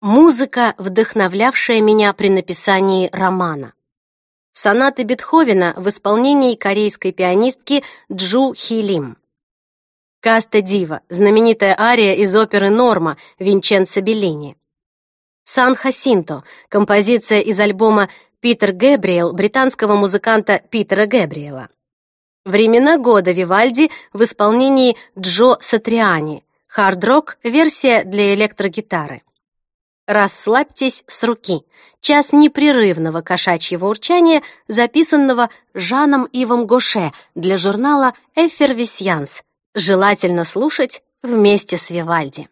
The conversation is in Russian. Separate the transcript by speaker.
Speaker 1: Музыка, вдохновлявшая меня при написании романа. Сонаты Бетховена в исполнении корейской пианистки Джу Хилим. Каста Дива, знаменитая ария из оперы «Норма» Винченцо Беллини. Сан Хасинто, композиция из альбома «Питер Гэбриэл» британского музыканта Питера Гэбриэла. Времена года Вивальди в исполнении Джо Сатриани. Хард-рок, версия для электрогитары. «Расслабьтесь с руки» — час непрерывного кошачьего урчания, записанного Жаном Ивом Гоше для журнала «Эффервисьянс», Желательно слушать вместе с Вивальди.